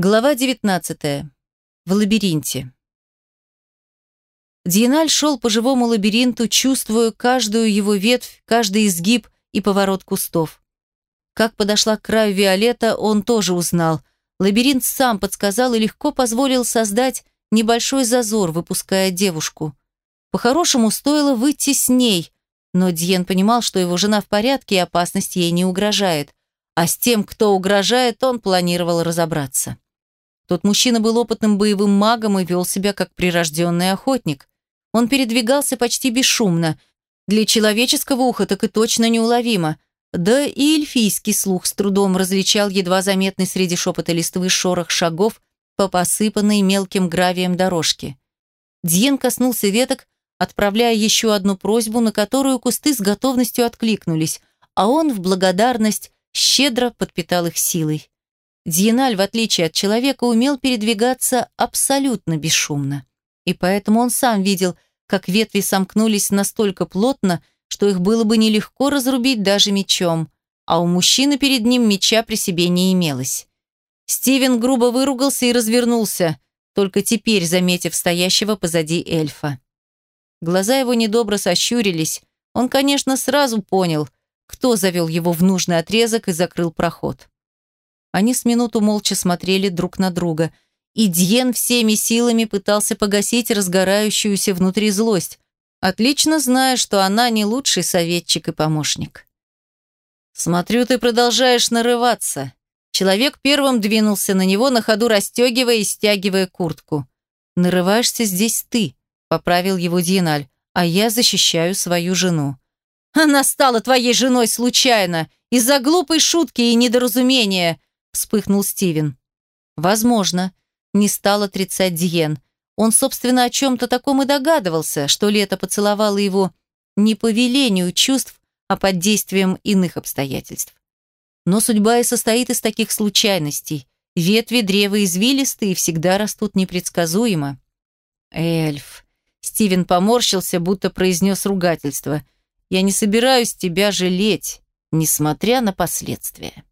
Глава 19. В лабиринте. Диеналь шел по живому лабиринту, чувствуя каждую его ветвь, каждый изгиб и поворот кустов. Как подошла к краю Виолетта, он тоже узнал. Лабиринт сам подсказал и легко позволил создать небольшой зазор, выпуская девушку. По-хорошему, стоило выйти с ней, но Диен понимал, что его жена в порядке и опасность ей не угрожает. А с тем, кто угрожает, он планировал разобраться. Тот мужчина был опытным боевым магом и вел себя как прирожденный охотник. Он передвигался почти бесшумно. Для человеческого уха так и точно неуловимо. Да и эльфийский слух с трудом различал едва заметный среди шепота листвы шорох шагов по посыпанной мелким гравием дорожке. Дьен коснулся веток, отправляя еще одну просьбу, на которую кусты с готовностью откликнулись, а он в благодарность щедро подпитал их силой. Дьеналь, в отличие от человека, умел передвигаться абсолютно бесшумно. И поэтому он сам видел, как ветви сомкнулись настолько плотно, что их было бы нелегко разрубить даже мечом, а у мужчины перед ним меча при себе не имелось. Стивен грубо выругался и развернулся, только теперь заметив стоящего позади эльфа. Глаза его недобро сощурились. Он, конечно, сразу понял, кто завел его в нужный отрезок и закрыл проход. Они с минуту молча смотрели друг на друга, и Дьен всеми силами пытался погасить разгорающуюся внутри злость, отлично зная, что она не лучший советчик и помощник. «Смотрю, ты продолжаешь нарываться». Человек первым двинулся на него, на ходу расстегивая и стягивая куртку. «Нарываешься здесь ты», — поправил его Дьеналь, «а я защищаю свою жену». «Она стала твоей женой случайно, из-за глупой шутки и недоразумения», вспыхнул Стивен. Возможно, не стал отрицать Диен. Он, собственно, о чем-то таком и догадывался, что Лето поцеловало его не по велению чувств, а под действием иных обстоятельств. Но судьба и состоит из таких случайностей. Ветви древа извилистые и всегда растут непредсказуемо. «Эльф!» Стивен поморщился, будто произнес ругательство. «Я не собираюсь тебя жалеть, несмотря на последствия».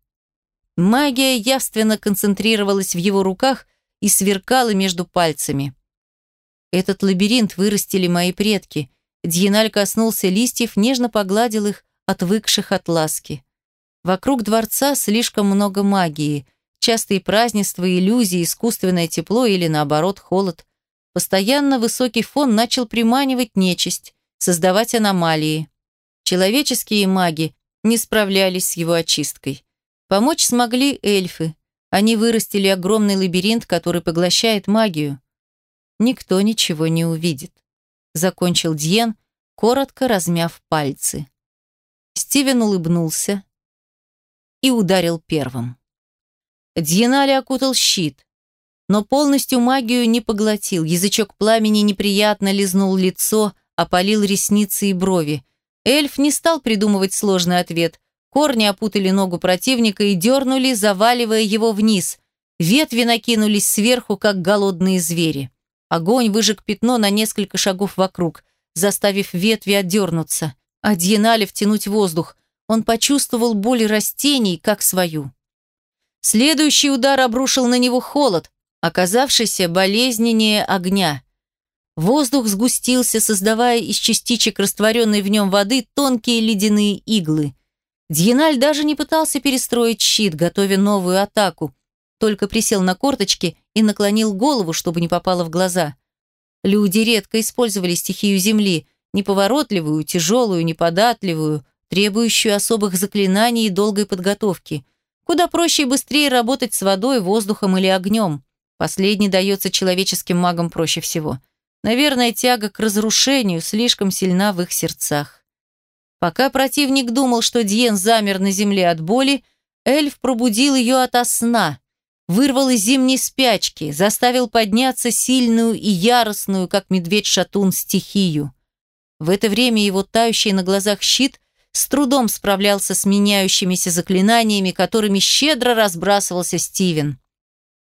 Магия явственно концентрировалась в его руках и сверкала между пальцами. Этот лабиринт вырастили мои предки. Дьеналь коснулся листьев, нежно погладил их, отвыкших от ласки. Вокруг дворца слишком много магии, частые празднества, иллюзии, искусственное тепло или, наоборот, холод. Постоянно высокий фон начал приманивать нечисть, создавать аномалии. Человеческие маги не справлялись с его очисткой. Помочь смогли эльфы. Они вырастили огромный лабиринт, который поглощает магию. Никто ничего не увидит. Закончил Дьен, коротко размяв пальцы. Стивен улыбнулся и ударил первым. Дьенали окутал щит, но полностью магию не поглотил. Язычок пламени неприятно лизнул лицо, опалил ресницы и брови. Эльф не стал придумывать сложный ответ, Корни опутали ногу противника и дернули, заваливая его вниз. Ветви накинулись сверху, как голодные звери. Огонь выжег пятно на несколько шагов вокруг, заставив ветви отдернуться. А Дьенале втянуть воздух. Он почувствовал боль растений, как свою. Следующий удар обрушил на него холод, оказавшийся болезненнее огня. Воздух сгустился, создавая из частичек растворенной в нем воды тонкие ледяные иглы. Дьеналь даже не пытался перестроить щит, готовя новую атаку, только присел на корточки и наклонил голову, чтобы не попало в глаза. Люди редко использовали стихию земли, неповоротливую, тяжелую, неподатливую, требующую особых заклинаний и долгой подготовки. Куда проще и быстрее работать с водой, воздухом или огнем. Последний дается человеческим магам проще всего. Наверное, тяга к разрушению слишком сильна в их сердцах. Пока противник думал, что Диен замер на земле от боли, эльф пробудил ее ото сна, вырвал из зимней спячки, заставил подняться сильную и яростную, как медведь-шатун, стихию. В это время его тающий на глазах щит с трудом справлялся с меняющимися заклинаниями, которыми щедро разбрасывался Стивен.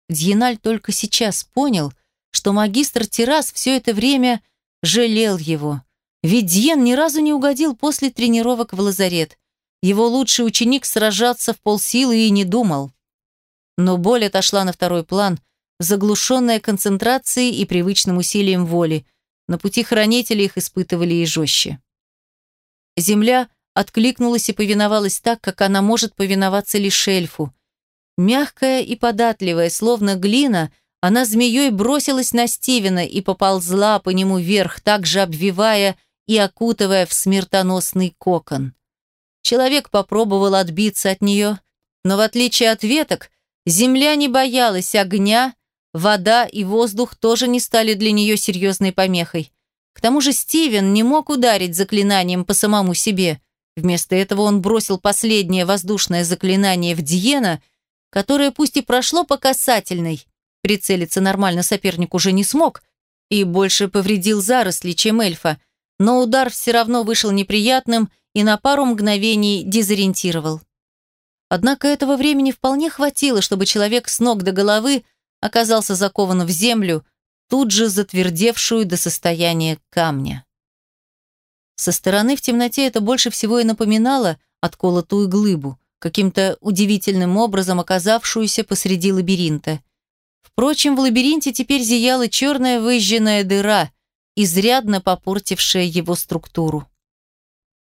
Дьеналь только сейчас понял, что магистр Террас все это время жалел его – ведь Дьен ни разу не угодил после тренировок в лазарет. Его лучший ученик сражаться в полсилы и не думал. Но боль отошла на второй план, заглушенная концентрацией и привычным усилием воли. На пути хранителей их испытывали и жестче. Земля откликнулась и повиновалась так, как она может повиноваться лишь эльфу. Мягкая и податливая, словно глина, она змеей бросилась на Стивена и поползла по нему вверх, также обвивая и окутывая в смертоносный кокон. Человек попробовал отбиться от нее, но в отличие от веток, земля не боялась огня, вода и воздух тоже не стали для нее серьезной помехой. К тому же Стивен не мог ударить заклинанием по самому себе. Вместо этого он бросил последнее воздушное заклинание в Диена, которое пусть и прошло по касательной, прицелиться нормально соперник уже не смог и больше повредил заросли, чем эльфа, но удар все равно вышел неприятным и на пару мгновений дезориентировал. Однако этого времени вполне хватило, чтобы человек с ног до головы оказался закован в землю, тут же затвердевшую до состояния камня. Со стороны в темноте это больше всего и напоминало отколотую глыбу, каким-то удивительным образом оказавшуюся посреди лабиринта. Впрочем, в лабиринте теперь зияла черная выжженная дыра, изрядно попортившая его структуру.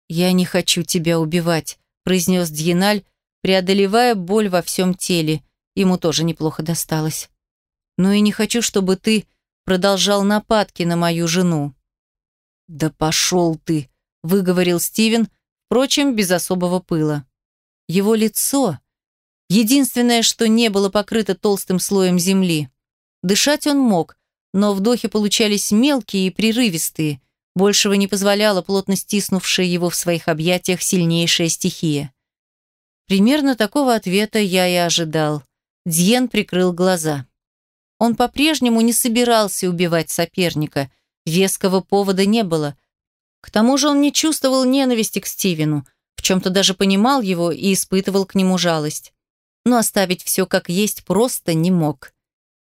«Я не хочу тебя убивать», – произнес Дьеналь, преодолевая боль во всем теле. Ему тоже неплохо досталось. «Но и не хочу, чтобы ты продолжал нападки на мою жену». «Да пошел ты», – выговорил Стивен, впрочем, без особого пыла. Его лицо – единственное, что не было покрыто толстым слоем земли. Дышать он мог, но вдохи получались мелкие и прерывистые – Большего не позволяла плотно стиснувшая его в своих объятиях сильнейшая стихия. Примерно такого ответа я и ожидал. Дьен прикрыл глаза. Он по-прежнему не собирался убивать соперника. Веского повода не было. К тому же он не чувствовал ненависти к Стивену, в чем-то даже понимал его и испытывал к нему жалость. Но оставить все как есть просто не мог.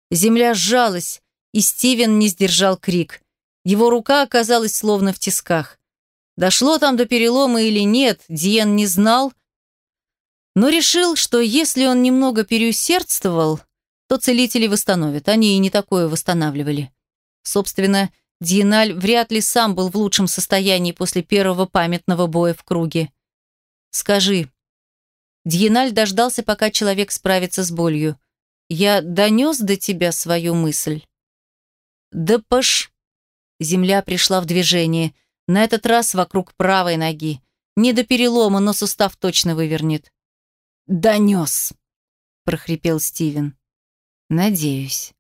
Земля сжалась, и Стивен не сдержал крик. Его рука оказалась словно в тисках. Дошло там до перелома или нет, Диен не знал, но решил, что если он немного переусердствовал, то целители восстановят. Они и не такое восстанавливали. Собственно, Диеналь вряд ли сам был в лучшем состоянии после первого памятного боя в круге. «Скажи». Диеналь дождался, пока человек справится с болью. «Я донес до тебя свою мысль?» «Да пош...» Земля пришла в движение. На этот раз вокруг правой ноги. Не до перелома, но сустав точно вывернет. «Донес!» – прохрипел Стивен. «Надеюсь».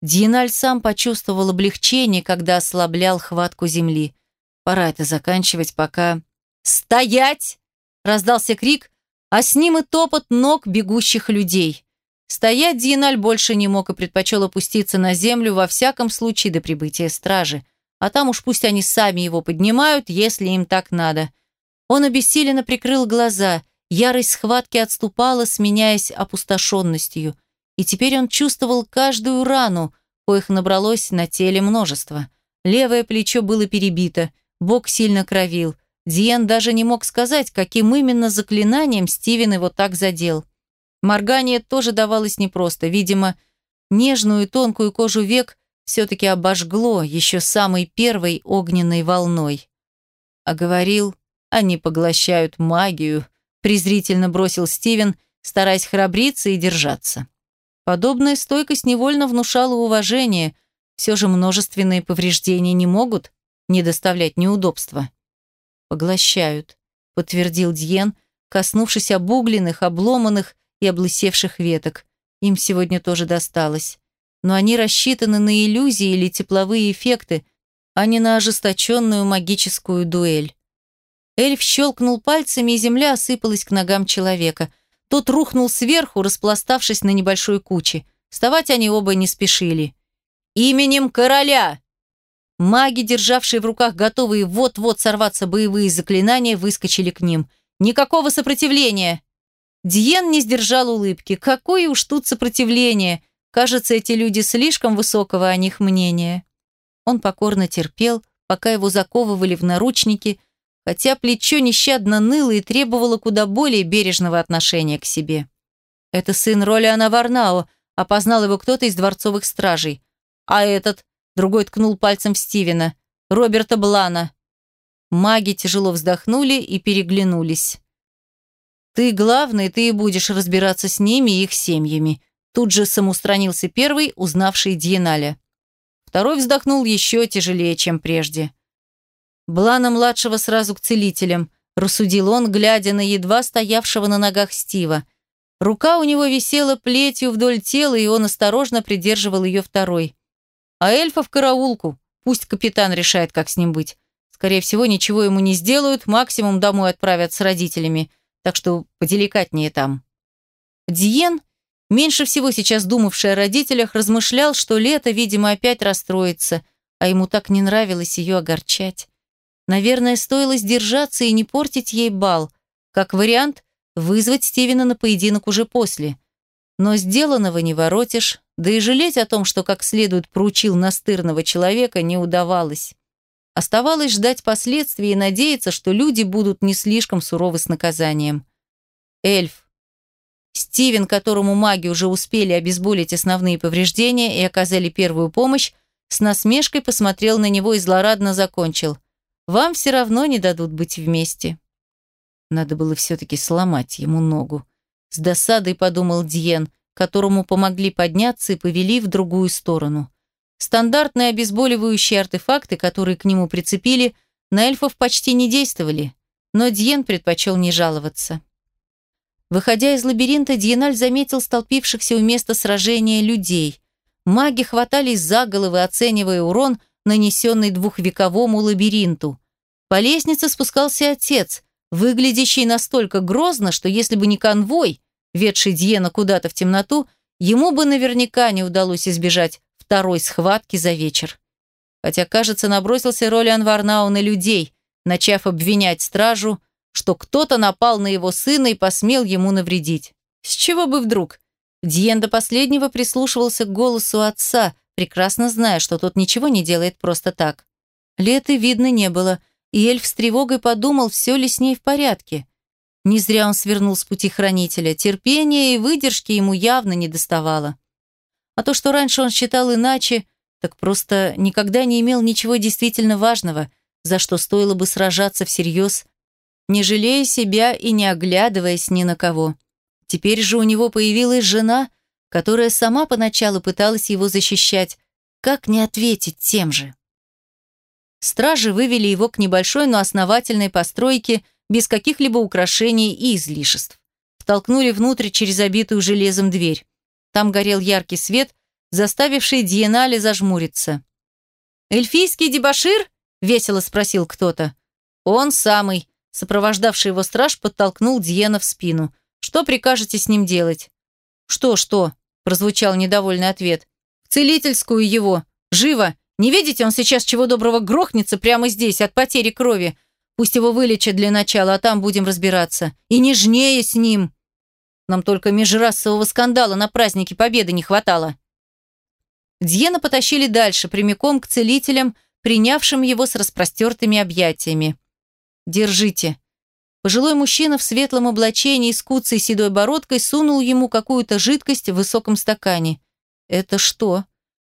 Диналь сам почувствовал облегчение, когда ослаблял хватку земли. Пора это заканчивать, пока... «Стоять!» – раздался крик, а с ним и топот ног бегущих людей. Стоять Диналь больше не мог и предпочел опуститься на землю во всяком случае до прибытия стражи а там уж пусть они сами его поднимают, если им так надо. Он обессиленно прикрыл глаза, ярость схватки отступала, сменяясь опустошенностью, и теперь он чувствовал каждую рану, коих набралось на теле множество. Левое плечо было перебито, бок сильно кровил. Диен даже не мог сказать, каким именно заклинанием Стивен его так задел. Моргание тоже давалось непросто, видимо, нежную и тонкую кожу век все-таки обожгло еще самой первой огненной волной. А говорил, они поглощают магию, презрительно бросил Стивен, стараясь храбриться и держаться. Подобная стойкость невольно внушала уважение, все же множественные повреждения не могут не доставлять неудобства. «Поглощают», — подтвердил Дьен, коснувшись обугленных, обломанных и облысевших веток. Им сегодня тоже досталось но они рассчитаны на иллюзии или тепловые эффекты, а не на ожесточенную магическую дуэль. Эльф щелкнул пальцами, и земля осыпалась к ногам человека. Тот рухнул сверху, распластавшись на небольшой куче. Вставать они оба не спешили. «Именем короля!» Маги, державшие в руках готовые вот-вот сорваться боевые заклинания, выскочили к ним. «Никакого сопротивления!» Диен не сдержал улыбки. «Какое уж тут сопротивление!» Кажется, эти люди слишком высокого о них мнения. Он покорно терпел, пока его заковывали в наручники, хотя плечо нещадно ныло и требовало куда более бережного отношения к себе. Это сын Ролиана Варнао, опознал его кто-то из дворцовых стражей. А этот, другой ткнул пальцем в Стивена, Роберта Блана. Маги тяжело вздохнули и переглянулись. «Ты главный, ты и будешь разбираться с ними и их семьями», Тут же самоустранился первый, узнавший Дьеналя. Второй вздохнул еще тяжелее, чем прежде. Блана-младшего сразу к целителям, рассудил он, глядя на едва стоявшего на ногах Стива. Рука у него висела плетью вдоль тела, и он осторожно придерживал ее второй. А эльфа в караулку. Пусть капитан решает, как с ним быть. Скорее всего, ничего ему не сделают, максимум домой отправят с родителями. Так что поделикатнее там. Диен Меньше всего сейчас думавший о родителях, размышлял, что лето, видимо, опять расстроится, а ему так не нравилось ее огорчать. Наверное, стоило сдержаться и не портить ей бал. Как вариант, вызвать Стивена на поединок уже после. Но сделанного не воротишь, да и жалеть о том, что как следует проучил настырного человека, не удавалось. Оставалось ждать последствий и надеяться, что люди будут не слишком суровы с наказанием. Эльф, Стивен, которому маги уже успели обезболить основные повреждения и оказали первую помощь, с насмешкой посмотрел на него и злорадно закончил. «Вам все равно не дадут быть вместе». Надо было все-таки сломать ему ногу. С досадой подумал Диен, которому помогли подняться и повели в другую сторону. Стандартные обезболивающие артефакты, которые к нему прицепили, на эльфов почти не действовали, но Диен предпочел не жаловаться. Выходя из лабиринта, Диеналь заметил столпившихся у места сражения людей. Маги хватались за головы, оценивая урон, нанесенный двухвековому лабиринту. По лестнице спускался отец, выглядящий настолько грозно, что если бы не конвой, ведший Диена куда-то в темноту, ему бы наверняка не удалось избежать второй схватки за вечер. Хотя, кажется, набросился Ролиан Варнау на людей, начав обвинять стражу, что кто-то напал на его сына и посмел ему навредить. С чего бы вдруг? Диен до последнего прислушивался к голосу отца, прекрасно зная, что тот ничего не делает просто так. Леты видно не было, и эльф с тревогой подумал, все ли с ней в порядке. Не зря он свернул с пути хранителя, терпения и выдержки ему явно не доставало. А то, что раньше он считал иначе, так просто никогда не имел ничего действительно важного, за что стоило бы сражаться всерьез не жалея себя и не оглядываясь ни на кого. Теперь же у него появилась жена, которая сама поначалу пыталась его защищать. Как не ответить тем же? Стражи вывели его к небольшой, но основательной постройке без каких-либо украшений и излишеств. Втолкнули внутрь через обитую железом дверь. Там горел яркий свет, заставивший Диенале зажмуриться. «Эльфийский дебошир?» — весело спросил кто-то. «Он самый», Сопровождавший его страж подтолкнул Диена в спину. «Что прикажете с ним делать?» «Что, что?» – прозвучал недовольный ответ. «В целительскую его! Живо! Не видите, он сейчас чего доброго грохнется прямо здесь, от потери крови. Пусть его вылечат для начала, а там будем разбираться. И нежнее с ним!» Нам только межрасового скандала на празднике Победы не хватало. Дьена потащили дальше, прямиком к целителям, принявшим его с распростертыми объятиями. Держите». Пожилой мужчина в светлом облачении с куцей седой бородкой сунул ему какую-то жидкость в высоком стакане. «Это что?»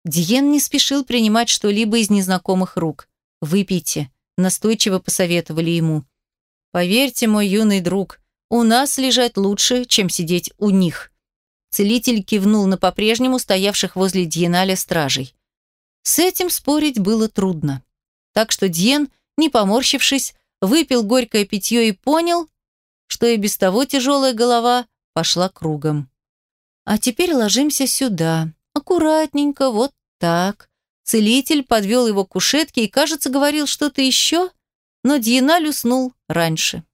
Диен не спешил принимать что-либо из незнакомых рук. «Выпейте», – настойчиво посоветовали ему. «Поверьте, мой юный друг, у нас лежать лучше, чем сидеть у них». Целитель кивнул на по-прежнему стоявших возле Дьеналя стражей. С этим спорить было трудно. Так что Дьен, не поморщившись, выпил горькое питье и понял, что и без того тяжелая голова пошла кругом. А теперь ложимся сюда, аккуратненько, вот так. Целитель подвел его к кушетке и, кажется, говорил что-то еще, но Дьеналь уснул раньше.